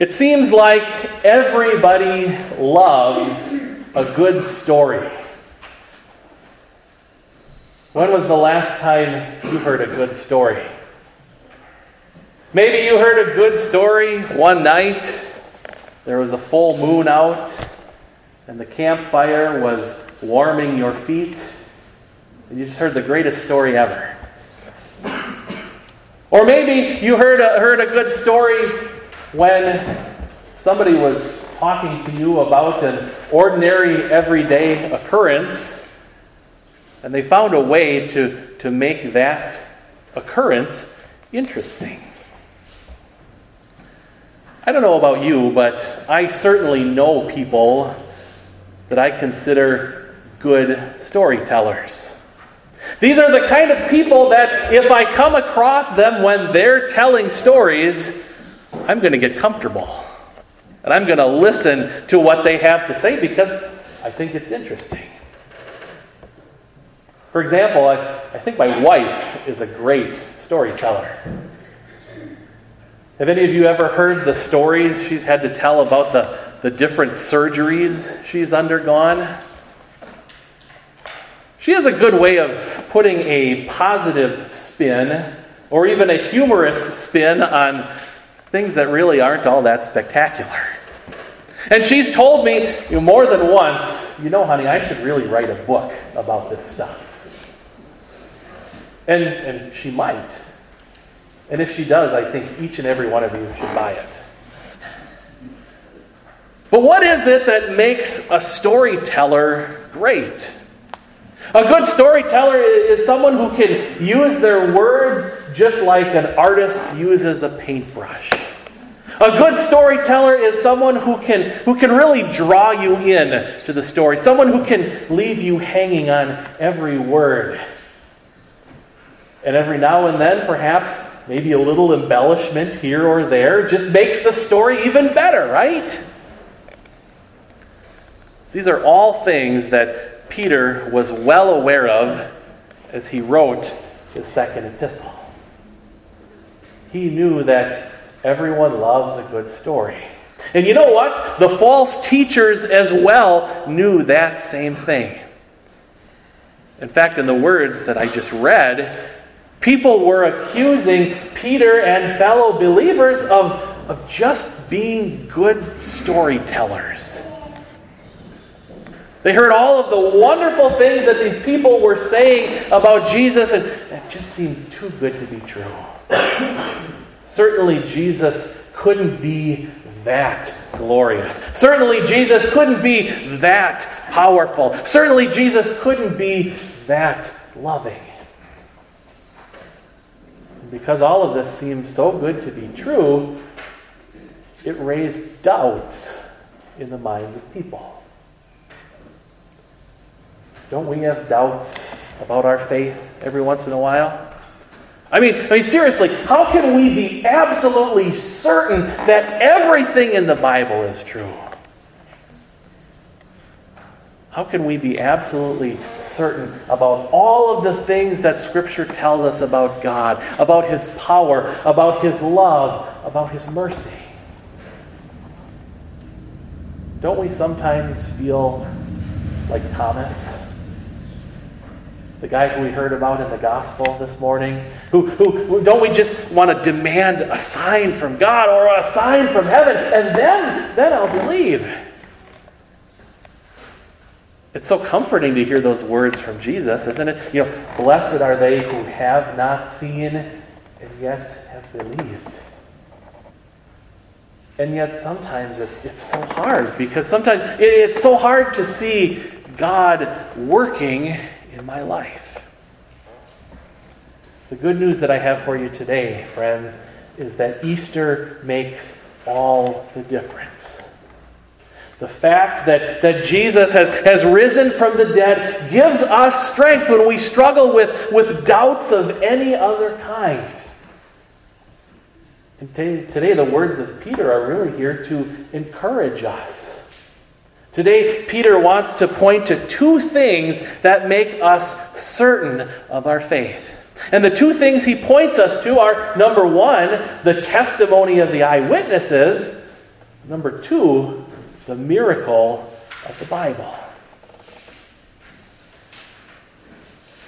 It seems like everybody loves a good story. When was the last time you heard a good story? Maybe you heard a good story one night. There was a full moon out, and the campfire was warming your feet, and you just heard the greatest story ever. Or maybe you heard a, heard a good story when somebody was talking to you about an ordinary, everyday occurrence, and they found a way to, to make that occurrence interesting. I don't know about you, but I certainly know people that I consider good storytellers. These are the kind of people that if I come across them when they're telling stories, I'm going to get comfortable. And I'm going to listen to what they have to say because I think it's interesting. For example, I, I think my wife is a great storyteller. Have any of you ever heard the stories she's had to tell about the, the different surgeries she's undergone? She has a good way of putting a positive spin or even a humorous spin on things that really aren't all that spectacular. And she's told me you know, more than once, you know, honey, I should really write a book about this stuff. And, and she might. And if she does, I think each and every one of you should buy it. But what is it that makes a storyteller great? A good storyteller is someone who can use their words just like an artist uses a paintbrush. A good storyteller is someone who can, who can really draw you in to the story, someone who can leave you hanging on every word. And every now and then, perhaps, maybe a little embellishment here or there just makes the story even better, right? These are all things that Peter was well aware of as he wrote his second epistle. He knew that everyone loves a good story. And you know what? The false teachers as well knew that same thing. In fact, in the words that I just read, people were accusing Peter and fellow believers of, of just being good storytellers. They heard all of the wonderful things that these people were saying about Jesus, and it just seemed too good to be true. Certainly, Jesus couldn't be that glorious. Certainly, Jesus couldn't be that powerful. Certainly, Jesus couldn't be that loving. Because all of this seems so good to be true, it raised doubts in the minds of people. Don't we have doubts about our faith every once in a while? I mean, I mean, seriously, how can we be absolutely certain that everything in the Bible is true? How can we be absolutely certain about all of the things that Scripture tells us about God, about His power, about His love, about His mercy? Don't we sometimes feel like Thomas? The guy who we heard about in the gospel this morning, who, who, don't we just want to demand a sign from God or a sign from heaven, and then, then I'll believe. It's so comforting to hear those words from Jesus, isn't it? You know, blessed are they who have not seen and yet have believed. And yet sometimes it's, it's so hard because sometimes it, it's so hard to see God working in my life. The good news that I have for you today, friends, is that Easter makes all the difference. The fact that, that Jesus has, has risen from the dead gives us strength when we struggle with, with doubts of any other kind. And today, today, the words of Peter are really here to encourage us. Today, Peter wants to point to two things that make us certain of our faith. And the two things he points us to are number one, the testimony of the eyewitnesses, Number two, the miracle of the Bible.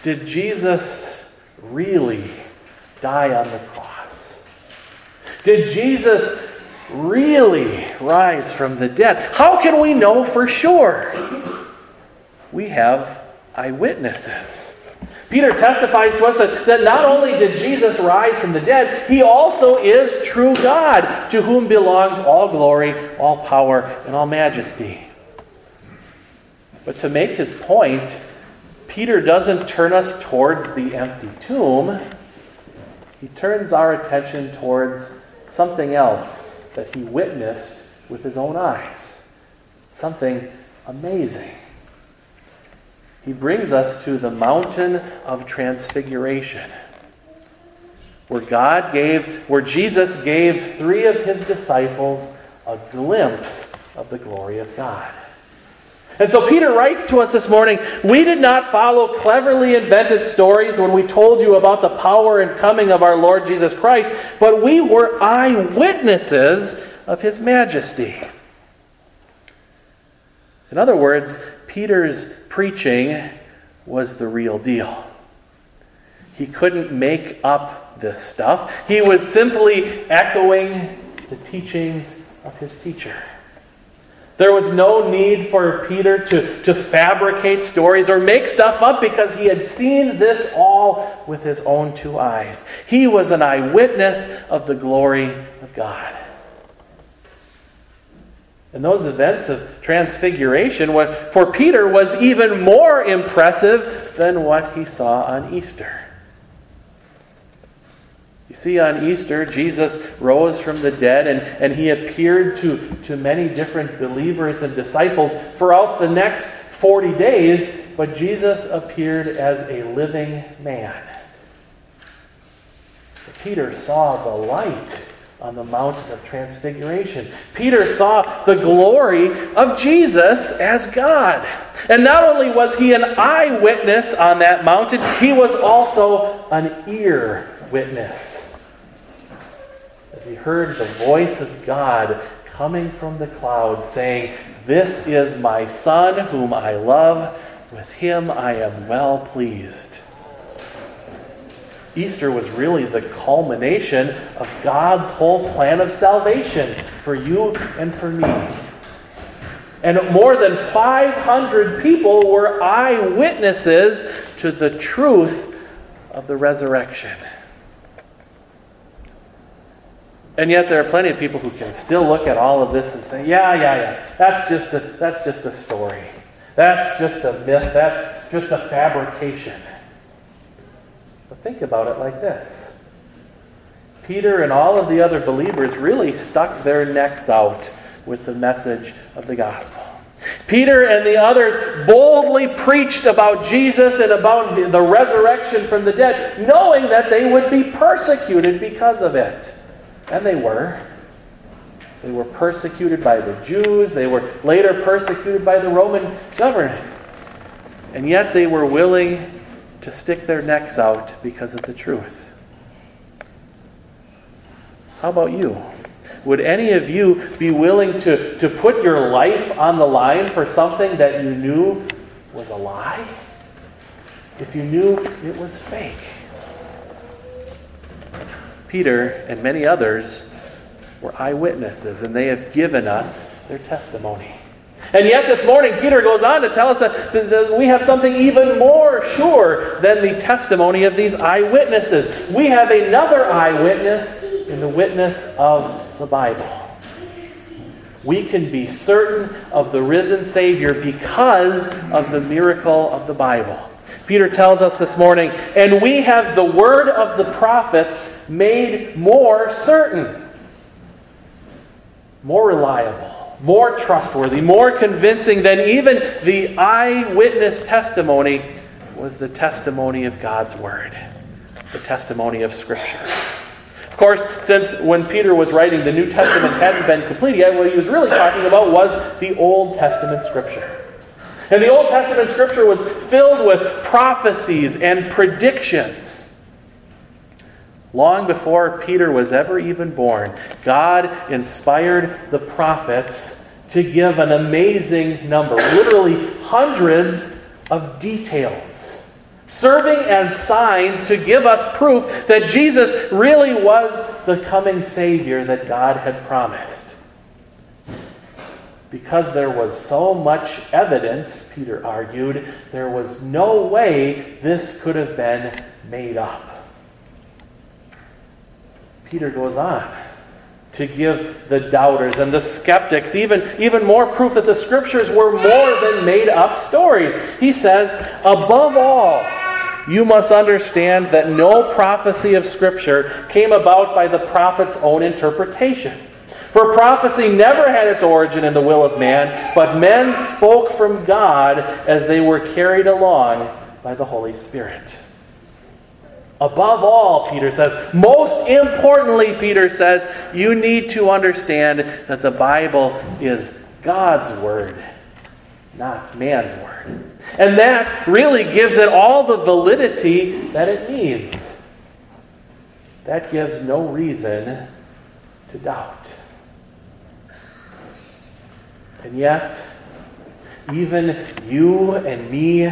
Did Jesus really die on the cross? Did Jesus really rise from the dead? How can we know for sure? We have eyewitnesses. Peter testifies to us that, that not only did Jesus rise from the dead, he also is true God, to whom belongs all glory, all power, and all majesty. But to make his point, Peter doesn't turn us towards the empty tomb. He turns our attention towards something else that he witnessed with his own eyes. Something amazing he brings us to the mountain of transfiguration, where God gave, where Jesus gave three of his disciples a glimpse of the glory of God. And so Peter writes to us this morning We did not follow cleverly invented stories when we told you about the power and coming of our Lord Jesus Christ, but we were eyewitnesses of his majesty. In other words, Peter's preaching was the real deal. He couldn't make up this stuff, he was simply echoing the teachings of his teacher. There was no need for Peter to, to fabricate stories or make stuff up because he had seen this all with his own two eyes. He was an eyewitness of the glory of God. And those events of transfiguration, for Peter, was even more impressive than what he saw on Easter. You see, on Easter, Jesus rose from the dead and, and he appeared to, to many different believers and disciples throughout the next 40 days, but Jesus appeared as a living man. Peter saw the light on the mountain of transfiguration. Peter saw the glory of Jesus as God. And not only was he an eyewitness on that mountain, he was also an ear witness. As he heard the voice of God coming from the cloud saying, This is my Son whom I love. With him I am well pleased. Easter was really the culmination of God's whole plan of salvation for you and for me. And more than 500 people were eyewitnesses to the truth of the resurrection. And yet there are plenty of people who can still look at all of this and say, yeah, yeah, yeah, that's just a, that's just a story. That's just a myth. That's just a fabrication. Think about it like this Peter and all of the other believers really stuck their necks out with the message of the gospel. Peter and the others boldly preached about Jesus and about the resurrection from the dead, knowing that they would be persecuted because of it. And they were. They were persecuted by the Jews, they were later persecuted by the Roman government. And yet they were willing to stick their necks out because of the truth. How about you? Would any of you be willing to, to put your life on the line for something that you knew was a lie? If you knew it was fake? Peter and many others were eyewitnesses, and they have given us their testimony. And yet, this morning, Peter goes on to tell us that we have something even more sure than the testimony of these eyewitnesses. We have another eyewitness in the witness of the Bible. We can be certain of the risen Savior because of the miracle of the Bible. Peter tells us this morning, and we have the word of the prophets made more certain, more reliable more trustworthy, more convincing than even the eyewitness testimony was the testimony of God's Word, the testimony of Scripture. Of course, since when Peter was writing, the New Testament hadn't been complete yet, what he was really talking about was the Old Testament Scripture. And the Old Testament Scripture was filled with prophecies and predictions Long before Peter was ever even born, God inspired the prophets to give an amazing number, literally hundreds of details, serving as signs to give us proof that Jesus really was the coming Savior that God had promised. Because there was so much evidence, Peter argued, there was no way this could have been made up. Peter goes on to give the doubters and the skeptics even, even more proof that the scriptures were more than made up stories. He says, above all, you must understand that no prophecy of Scripture came about by the prophet's own interpretation. For prophecy never had its origin in the will of man, but men spoke from God as they were carried along by the Holy Spirit. Above all, Peter says, most importantly, Peter says, you need to understand that the Bible is God's Word, not man's Word. And that really gives it all the validity that it needs. That gives no reason to doubt. And yet, even you and me,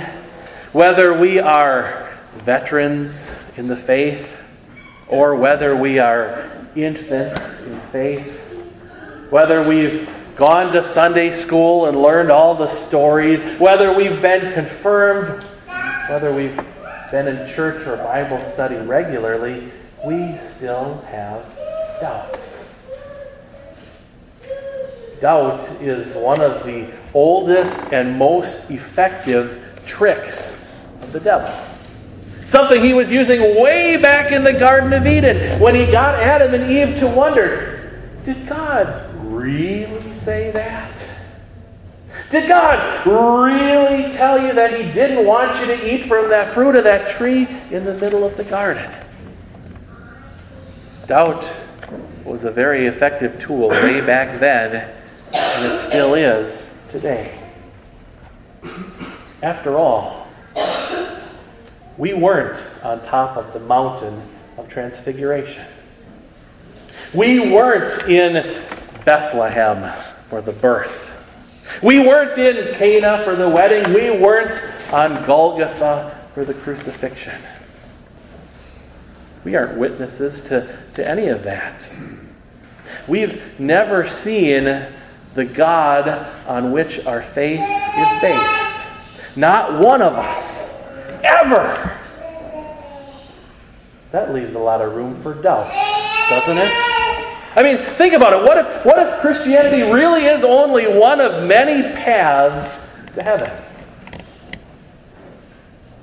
whether we are veterans in the faith or whether we are infants in faith, whether we've gone to Sunday school and learned all the stories, whether we've been confirmed, whether we've been in church or Bible study regularly, we still have doubts. Doubt is one of the oldest and most effective tricks of the devil. Something he was using way back in the Garden of Eden when he got Adam and Eve to wonder did God really say that? Did God really tell you that He didn't want you to eat from that fruit of that tree in the middle of the garden? Doubt was a very effective tool way back then, and it still is today. After all, we weren't on top of the mountain of transfiguration. We weren't in Bethlehem for the birth. We weren't in Cana for the wedding. We weren't on Golgotha for the crucifixion. We aren't witnesses to, to any of that. We've never seen the God on which our faith is based. Not one of us ever. That leaves a lot of room for doubt, doesn't it? I mean, think about it. What if, what if Christianity really is only one of many paths to heaven?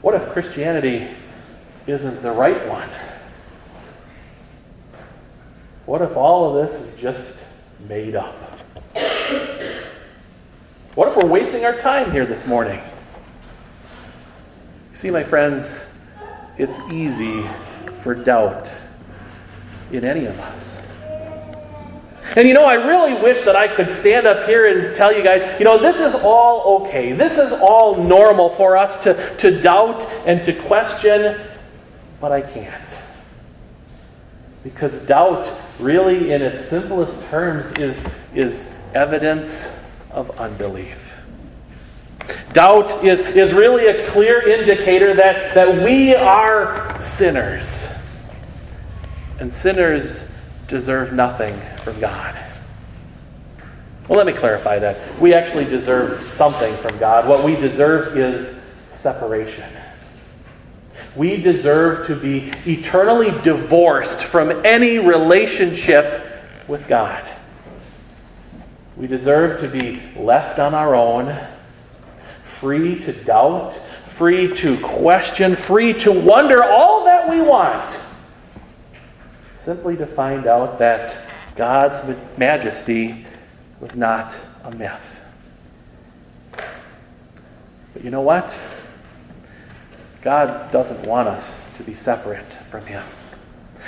What if Christianity isn't the right one? What if all of this is just made up? What if we're wasting our time here this morning? See, my friends, it's easy for doubt in any of us. And you know, I really wish that I could stand up here and tell you guys, you know, this is all okay. This is all normal for us to, to doubt and to question, but I can't. Because doubt, really, in its simplest terms, is, is evidence of unbelief. Doubt is, is really a clear indicator that, that we are sinners. And sinners deserve nothing from God. Well, let me clarify that. We actually deserve something from God. What we deserve is separation. We deserve to be eternally divorced from any relationship with God. We deserve to be left on our own free to doubt, free to question, free to wonder all that we want, simply to find out that God's majesty was not a myth. But you know what? God doesn't want us to be separate from Him.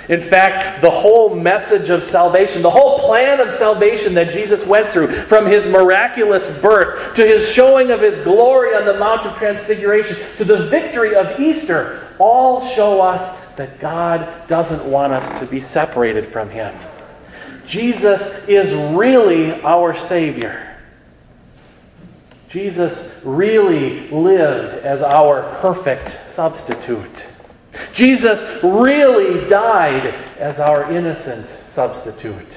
In fact, the whole message of salvation, the whole plan of salvation that Jesus went through, from his miraculous birth to his showing of his glory on the Mount of Transfiguration to the victory of Easter, all show us that God doesn't want us to be separated from Him. Jesus is really our Savior. Jesus really lived as our perfect substitute. Jesus really died as our innocent substitute.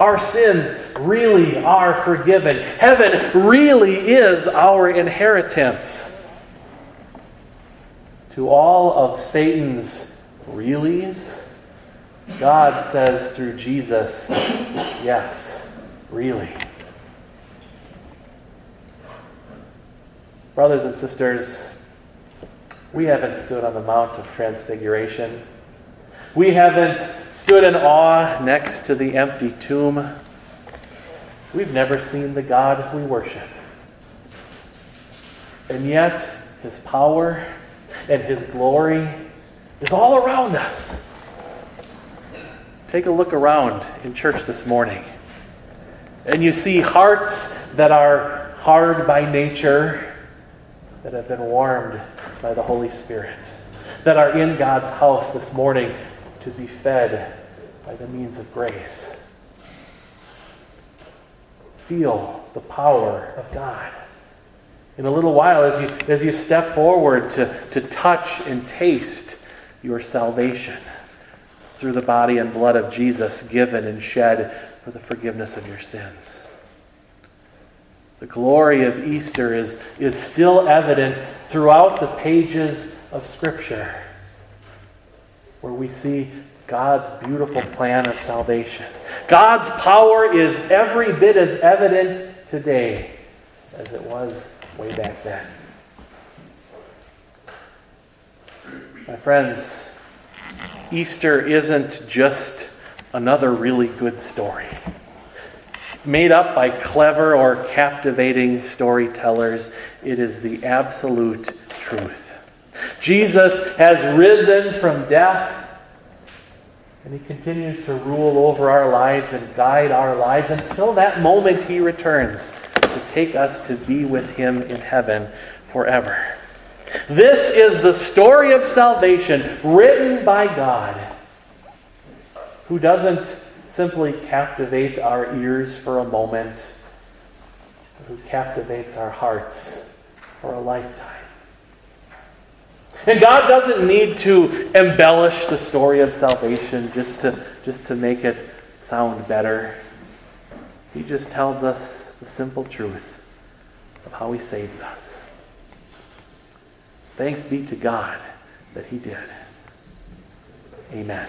Our sins really are forgiven. Heaven really is our inheritance. To all of Satan's reallys, God says through Jesus, yes, really. Brothers and sisters, we haven't stood on the Mount of Transfiguration. We haven't stood in awe next to the empty tomb. We've never seen the God we worship. And yet, his power and his glory is all around us. Take a look around in church this morning, and you see hearts that are hard by nature that have been warmed by the Holy Spirit, that are in God's house this morning to be fed by the means of grace. Feel the power of God. In a little while, as you, as you step forward to, to touch and taste your salvation through the body and blood of Jesus given and shed for the forgiveness of your sins. The glory of Easter is, is still evident throughout the pages of Scripture, where we see God's beautiful plan of salvation. God's power is every bit as evident today as it was way back then. My friends, Easter isn't just another really good story made up by clever or captivating storytellers. It is the absolute truth. Jesus has risen from death, and he continues to rule over our lives and guide our lives until that moment he returns to take us to be with him in heaven forever. This is the story of salvation written by God, who doesn't simply captivate our ears for a moment, who captivates our hearts for a lifetime. And God doesn't need to embellish the story of salvation just to, just to make it sound better. He just tells us the simple truth of how He saved us. Thanks be to God that He did. Amen.